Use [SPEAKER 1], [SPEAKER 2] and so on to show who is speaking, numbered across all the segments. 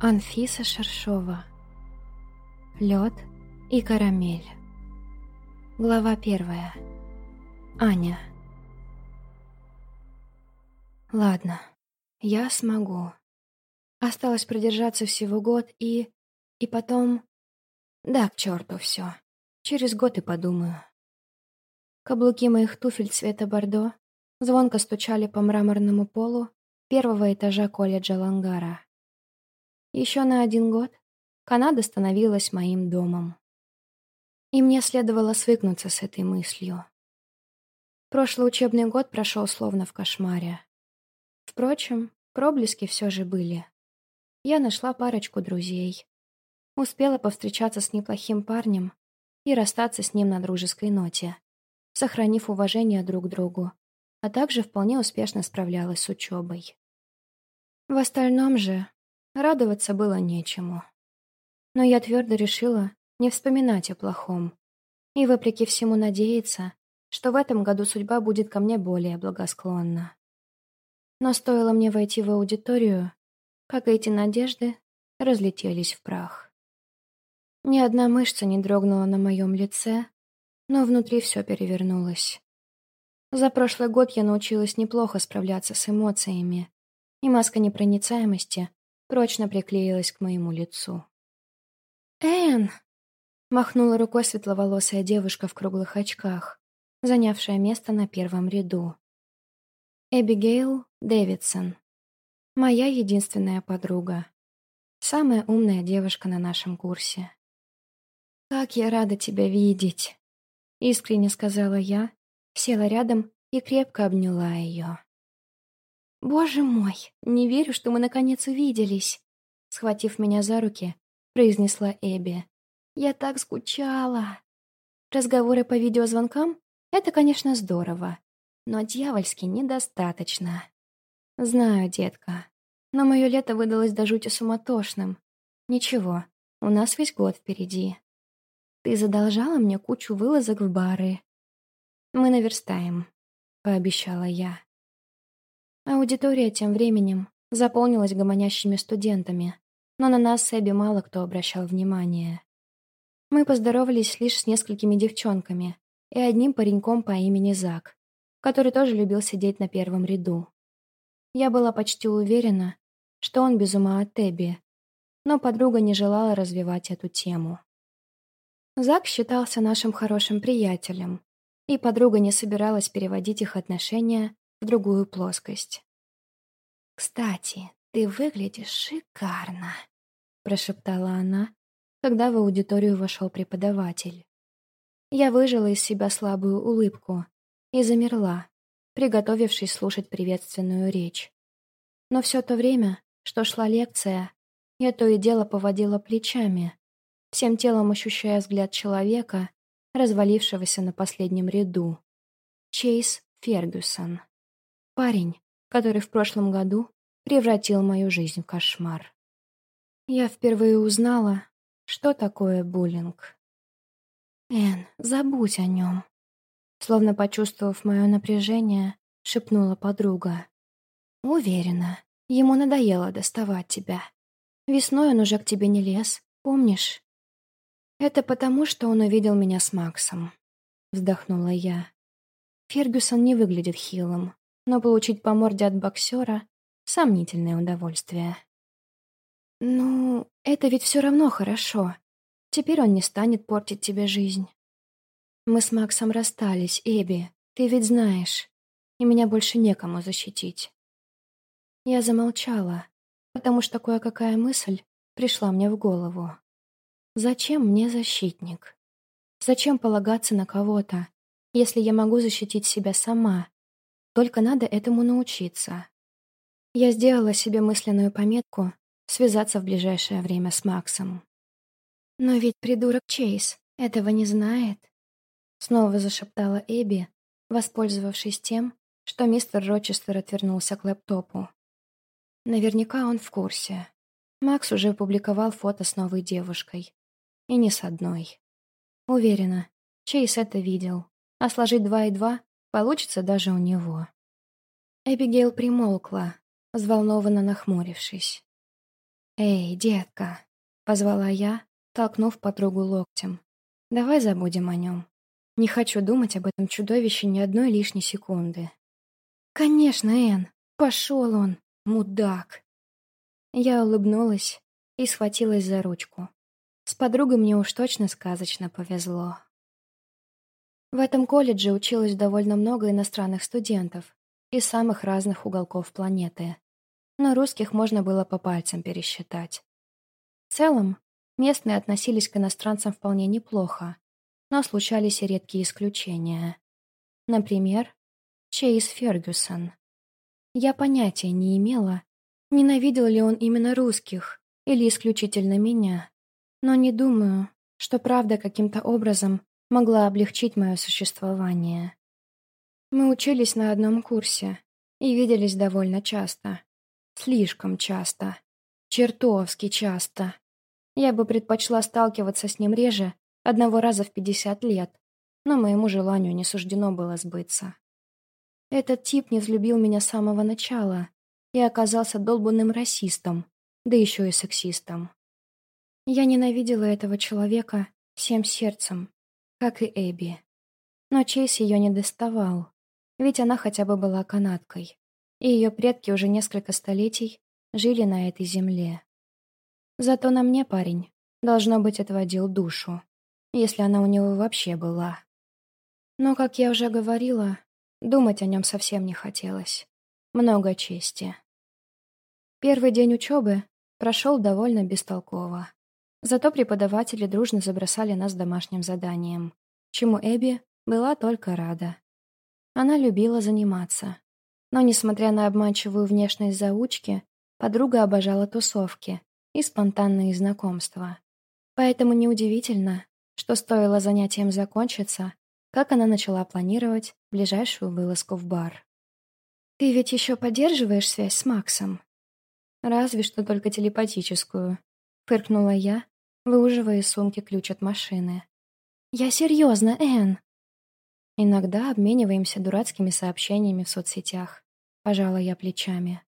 [SPEAKER 1] Анфиса Шершова. Лед и карамель. Глава первая. Аня. Ладно, я смогу. Осталось продержаться всего год и... И потом... Да, к черту все. Через год и подумаю. Каблуки моих туфель цвета бордо звонко стучали по мраморному полу первого этажа колледжа Лангара. Еще на один год Канада становилась моим домом. И мне следовало свыкнуться с этой мыслью. Прошлый учебный год прошел словно в кошмаре. Впрочем, проблески все же были. Я нашла парочку друзей. Успела повстречаться с неплохим парнем и расстаться с ним на дружеской ноте, сохранив уважение друг к другу, а также вполне успешно справлялась с учебой. В остальном же радоваться было нечему. Но я твердо решила не вспоминать о плохом и, вопреки всему, надеяться, что в этом году судьба будет ко мне более благосклонна. Но стоило мне войти в аудиторию, как эти надежды разлетелись в прах. Ни одна мышца не дрогнула на моем лице, но внутри все перевернулось. За прошлый год я научилась неплохо справляться с эмоциями, и маска непроницаемости прочно приклеилась к моему лицу. «Энн!» — махнула рукой светловолосая девушка в круглых очках, занявшая место на первом ряду. Эбигейл Дэвидсон. Моя единственная подруга. Самая умная девушка на нашем курсе. «Как я рада тебя видеть!» — искренне сказала я, села рядом и крепко обняла ее. «Боже мой, не верю, что мы наконец увиделись!» Схватив меня за руки, произнесла Эбби. «Я так скучала!» Разговоры по видеозвонкам — это, конечно, здорово, но дьявольски недостаточно. Знаю, детка, но мое лето выдалось до жути суматошным. Ничего, у нас весь год впереди. Ты задолжала мне кучу вылазок в бары. Мы наверстаем, пообещала я. Аудитория тем временем заполнилась гомонящими студентами, но на нас с Эбби мало кто обращал внимание. Мы поздоровались лишь с несколькими девчонками и одним пареньком по имени Зак, который тоже любил сидеть на первом ряду. Я была почти уверена, что он без ума от Эбби, но подруга не желала развивать эту тему. Зак считался нашим хорошим приятелем, и подруга не собиралась переводить их отношения в другую плоскость. «Кстати, ты выглядишь шикарно», — прошептала она, когда в аудиторию вошел преподаватель. Я выжила из себя слабую улыбку и замерла, приготовившись слушать приветственную речь. Но все то время, что шла лекция, я то и дело поводила плечами, всем телом ощущая взгляд человека, развалившегося на последнем ряду. Чейз Фергюсон. Парень, который в прошлом году превратил мою жизнь в кошмар. Я впервые узнала, что такое буллинг. «Эн, забудь о нем», словно почувствовав мое напряжение, шепнула подруга. «Уверена, ему надоело доставать тебя. Весной он уже к тебе не лез, помнишь?» «Это потому, что он увидел меня с Максом», — вздохнула я. Фергюсон не выглядит хилым, но получить по морде от боксера — сомнительное удовольствие. «Ну, это ведь все равно хорошо. Теперь он не станет портить тебе жизнь. Мы с Максом расстались, Эбби, ты ведь знаешь, и меня больше некому защитить». Я замолчала, потому что кое-какая мысль пришла мне в голову. Зачем мне защитник? Зачем полагаться на кого-то, если я могу защитить себя сама только надо этому научиться. Я сделала себе мысленную пометку связаться в ближайшее время с Максом. Но ведь придурок Чейз этого не знает. Снова зашептала Эбби, воспользовавшись тем, что мистер Рочестер отвернулся к лэптопу. Наверняка он в курсе. Макс уже опубликовал фото с новой девушкой. И не с одной. Уверена, Чейз это видел. А сложить два и два Получится даже у него. Эбигейл примолкла, взволнованно нахмурившись. «Эй, детка!» — позвала я, толкнув подругу локтем. «Давай забудем о нем. Не хочу думать об этом чудовище ни одной лишней секунды». «Конечно, Энн! Пошел он, мудак!» Я улыбнулась и схватилась за ручку. С подругой мне уж точно сказочно повезло. В этом колледже училось довольно много иностранных студентов из самых разных уголков планеты. Но русских можно было по пальцам пересчитать. В целом, местные относились к иностранцам вполне неплохо, но случались и редкие исключения. Например, Чейз Фергюсон. Я понятия не имела, ненавидел ли он именно русских или исключительно меня, но не думаю, что правда каким-то образом могла облегчить мое существование. Мы учились на одном курсе и виделись довольно часто. Слишком часто. Чертовски часто. Я бы предпочла сталкиваться с ним реже, одного раза в 50 лет, но моему желанию не суждено было сбыться. Этот тип не взлюбил меня с самого начала и оказался долбанным расистом, да еще и сексистом. Я ненавидела этого человека всем сердцем, как и Эбби. Но Чейз ее не доставал, ведь она хотя бы была канадкой, и ее предки уже несколько столетий жили на этой земле. Зато на мне парень, должно быть, отводил душу, если она у него вообще была. Но, как я уже говорила, думать о нем совсем не хотелось. Много чести. Первый день учебы прошел довольно бестолково. Зато преподаватели дружно забросали нас домашним заданием, чему Эбби была только рада. Она любила заниматься. Но, несмотря на обманчивую внешность заучки, подруга обожала тусовки и спонтанные знакомства. Поэтому неудивительно, что стоило занятием закончиться, как она начала планировать ближайшую вылазку в бар. «Ты ведь еще поддерживаешь связь с Максом?» «Разве что только телепатическую», — фыркнула я, выуживая из сумки ключ от машины. «Я серьезно, Энн!» Иногда обмениваемся дурацкими сообщениями в соцсетях. Пожала я плечами.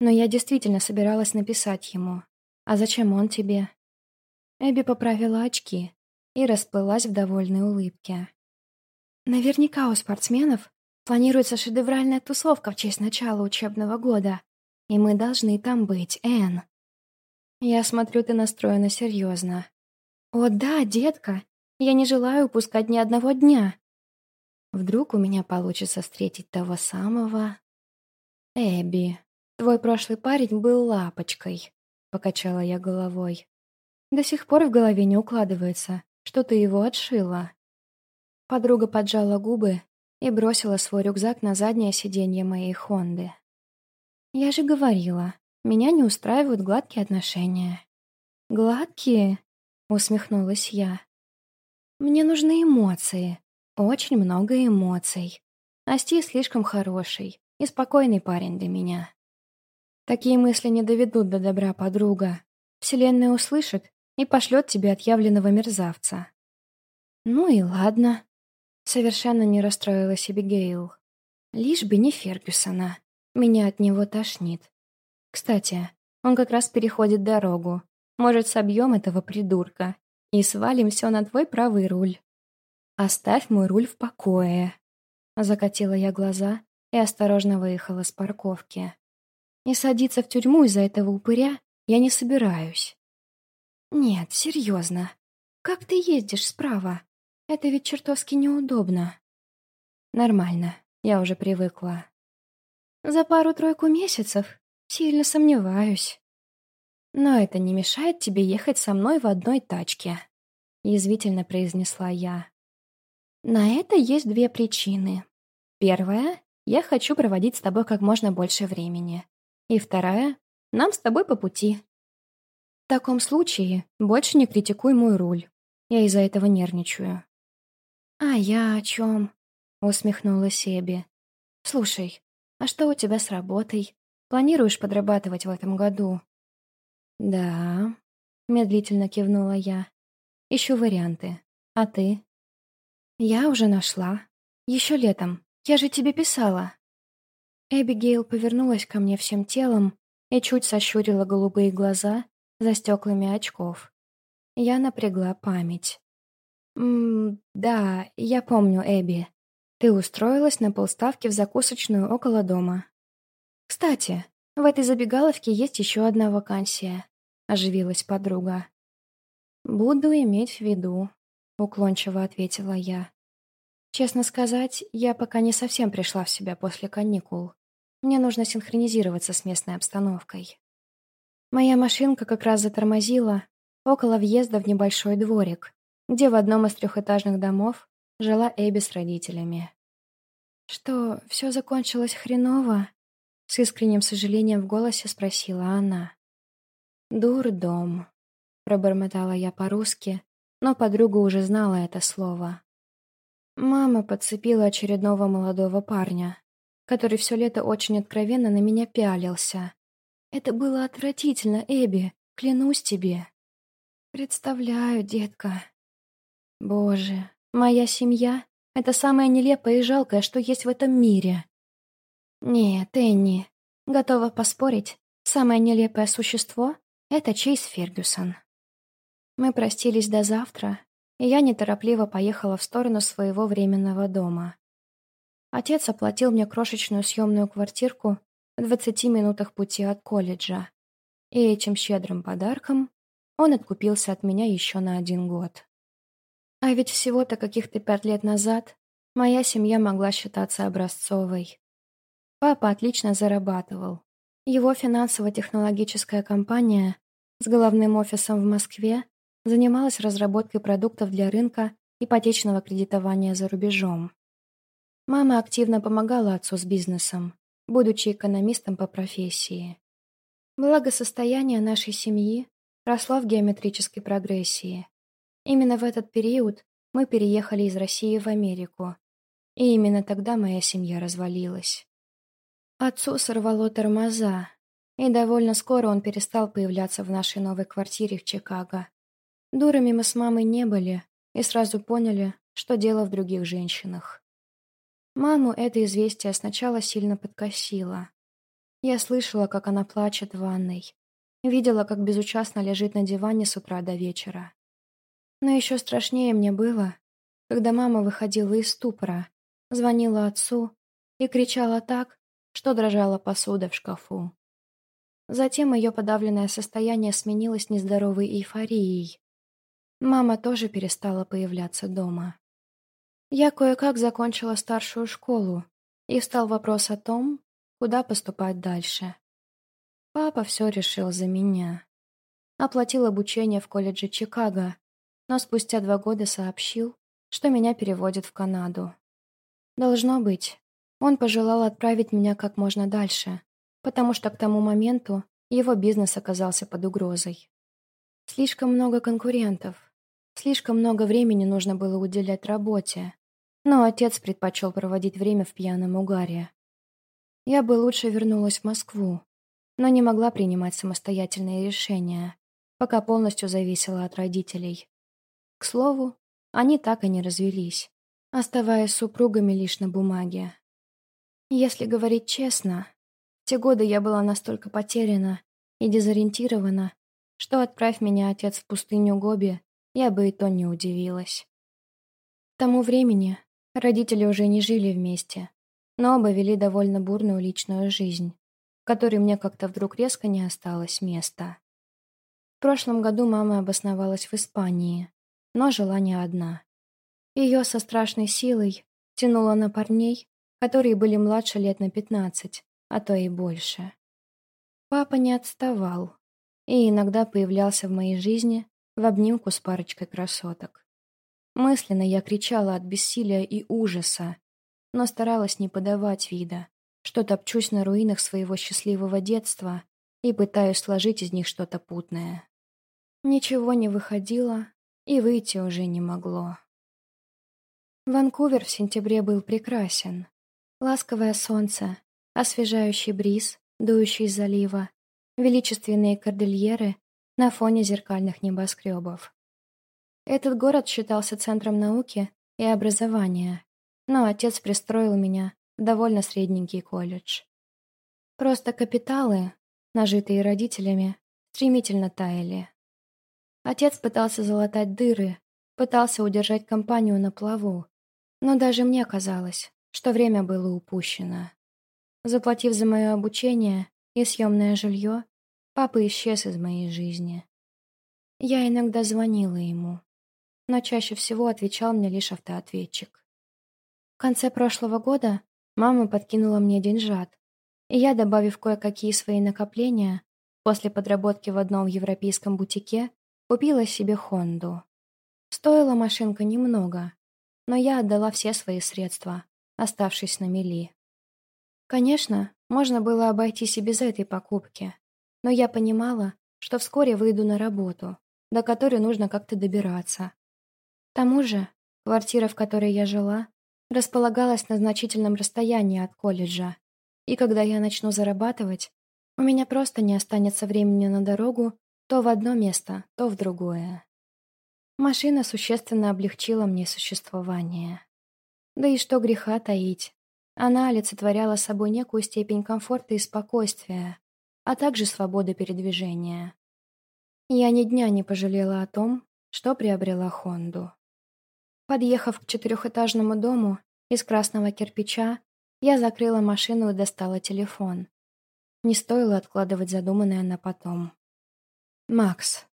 [SPEAKER 1] Но я действительно собиралась написать ему. А зачем он тебе? Эбби поправила очки и расплылась в довольной улыбке. Наверняка у спортсменов планируется шедевральная тусовка в честь начала учебного года. И мы должны там быть, Энн. Я смотрю, ты настроена серьезно. О да, детка, я не желаю упускать ни одного дня. Вдруг у меня получится встретить того самого... Эбби, твой прошлый парень был лапочкой, покачала я головой. До сих пор в голове не укладывается, что ты его отшила. Подруга поджала губы и бросила свой рюкзак на заднее сиденье моей Хонды. Я же говорила, меня не устраивают гладкие отношения. Гладкие? Усмехнулась я. Мне нужны эмоции, очень много эмоций. Асти слишком хороший и спокойный парень для меня. Такие мысли не доведут до добра подруга. Вселенная услышит и пошлет тебе отъявленного мерзавца. Ну и ладно. Совершенно не расстроилась Эбигейл. Лишь бы не Фергюсона. Меня от него тошнит. Кстати, он как раз переходит дорогу. Может, собьем этого придурка и свалим все на твой правый руль. «Оставь мой руль в покое!» Закатила я глаза и осторожно выехала с парковки. И садиться в тюрьму из-за этого упыря я не собираюсь. «Нет, серьезно. Как ты ездишь справа? Это ведь чертовски неудобно». «Нормально, я уже привыкла». «За пару-тройку месяцев? Сильно сомневаюсь». «Но это не мешает тебе ехать со мной в одной тачке», — язвительно произнесла я. На это есть две причины. Первая — я хочу проводить с тобой как можно больше времени. И вторая — нам с тобой по пути. В таком случае больше не критикуй мой руль. Я из-за этого нервничаю. «А я о чем?» — усмехнулась Эбби. «Слушай, а что у тебя с работой? Планируешь подрабатывать в этом году?» «Да», — медлительно кивнула я. «Ищу варианты. А ты?» «Я уже нашла. Еще летом. Я же тебе писала». Эбигейл повернулась ко мне всем телом и чуть сощурила голубые глаза, за стеклами очков. Я напрягла память. «Ммм, да, я помню, Эбби. Ты устроилась на полставки в закусочную около дома. Кстати, в этой забегаловке есть еще одна вакансия», — оживилась подруга. «Буду иметь в виду», — уклончиво ответила я. Честно сказать, я пока не совсем пришла в себя после каникул. Мне нужно синхронизироваться с местной обстановкой. Моя машинка как раз затормозила около въезда в небольшой дворик, где в одном из трехэтажных домов жила Эбби с родителями. «Что, все закончилось хреново?» С искренним сожалением в голосе спросила она. «Дурдом», — пробормотала я по-русски, но подруга уже знала это слово. Мама подцепила очередного молодого парня, который все лето очень откровенно на меня пялился. Это было отвратительно, Эбби, клянусь тебе. Представляю, детка. Боже, моя семья — это самое нелепое и жалкое, что есть в этом мире. Нет, Энни, готова поспорить, самое нелепое существо — это Чейз Фергюсон. Мы простились до завтра, и я неторопливо поехала в сторону своего временного дома. Отец оплатил мне крошечную съемную квартирку в 20 минутах пути от колледжа, и этим щедрым подарком он откупился от меня еще на один год. А ведь всего-то каких-то пять лет назад моя семья могла считаться образцовой. Папа отлично зарабатывал. Его финансово-технологическая компания с головным офисом в Москве занималась разработкой продуктов для рынка ипотечного кредитования за рубежом. Мама активно помогала отцу с бизнесом, будучи экономистом по профессии. Благосостояние нашей семьи росло в геометрической прогрессии. Именно в этот период мы переехали из России в Америку, и именно тогда моя семья развалилась. Отцу сорвало тормоза, и довольно скоро он перестал появляться в нашей новой квартире в Чикаго. Дурами мы с мамой не были и сразу поняли, что дело в других женщинах. Маму это известие сначала сильно подкосило. Я слышала, как она плачет в ванной. Видела, как безучастно лежит на диване с утра до вечера. Но еще страшнее мне было, когда мама выходила из ступора, звонила отцу и кричала так, что дрожала посуда в шкафу. Затем ее подавленное состояние сменилось нездоровой эйфорией, Мама тоже перестала появляться дома. Я кое-как закончила старшую школу, и встал вопрос о том, куда поступать дальше. Папа все решил за меня. Оплатил обучение в колледже Чикаго, но спустя два года сообщил, что меня переводят в Канаду. Должно быть, он пожелал отправить меня как можно дальше, потому что к тому моменту его бизнес оказался под угрозой. Слишком много конкурентов, Слишком много времени нужно было уделять работе, но отец предпочел проводить время в пьяном угаре. Я бы лучше вернулась в Москву, но не могла принимать самостоятельные решения, пока полностью зависела от родителей. К слову, они так и не развелись, оставаясь супругами лишь на бумаге. Если говорить честно, те годы я была настолько потеряна и дезориентирована, что, отправь меня отец в пустыню Гоби, я бы и то не удивилась. К тому времени родители уже не жили вместе, но оба вели довольно бурную личную жизнь, в которой мне как-то вдруг резко не осталось места. В прошлом году мама обосновалась в Испании, но жила не одна. Ее со страшной силой тянуло на парней, которые были младше лет на пятнадцать, а то и больше. Папа не отставал и иногда появлялся в моей жизни в обнимку с парочкой красоток. Мысленно я кричала от бессилия и ужаса, но старалась не подавать вида, что топчусь на руинах своего счастливого детства и пытаюсь сложить из них что-то путное. Ничего не выходило и выйти уже не могло. Ванкувер в сентябре был прекрасен. Ласковое солнце, освежающий бриз, дующий из залива, величественные кордильеры на фоне зеркальных небоскребов. Этот город считался центром науки и образования, но отец пристроил меня в довольно средненький колледж. Просто капиталы, нажитые родителями, стремительно таяли. Отец пытался залатать дыры, пытался удержать компанию на плаву, но даже мне казалось, что время было упущено. Заплатив за мое обучение и съемное жилье, папа исчез из моей жизни. Я иногда звонила ему, но чаще всего отвечал мне лишь автоответчик. В конце прошлого года мама подкинула мне деньжат, и я, добавив кое-какие свои накопления, после подработки в одном европейском бутике, купила себе Хонду. Стоила машинка немного, но я отдала все свои средства, оставшись на мели. Конечно, можно было обойтись и без этой покупки, но я понимала, что вскоре выйду на работу, до которой нужно как-то добираться. К тому же, квартира, в которой я жила, располагалась на значительном расстоянии от колледжа, и когда я начну зарабатывать, у меня просто не останется времени на дорогу то в одно место, то в другое. Машина существенно облегчила мне существование. Да и что греха таить. Она олицетворяла собой некую степень комфорта и спокойствия, а также свободы передвижения. Я ни дня не пожалела о том, что приобрела Хонду. Подъехав к четырехэтажному дому из красного кирпича, я закрыла машину и достала телефон. Не стоило откладывать задуманное на потом. «Макс».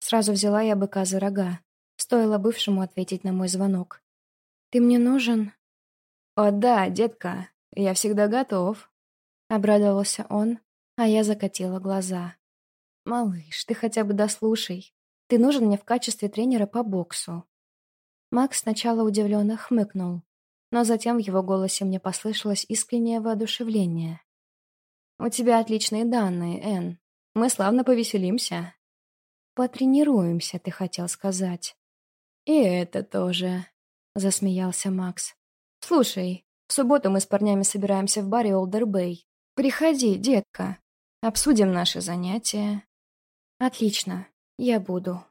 [SPEAKER 1] Сразу взяла я быка за рога. Стоило бывшему ответить на мой звонок. «Ты мне нужен?» «О да, детка, я всегда готов», — обрадовался он, а я закатила глаза. «Малыш, ты хотя бы дослушай. Ты нужен мне в качестве тренера по боксу». Макс сначала удивленно хмыкнул, но затем в его голосе мне послышалось искреннее воодушевление. «У тебя отличные данные, Энн. Мы славно повеселимся». «Потренируемся, ты хотел сказать». «И это тоже», — засмеялся Макс. «Слушай, в субботу мы с парнями собираемся в баре Олдер Бэй. Приходи, детка. Обсудим наши занятия». «Отлично, я буду».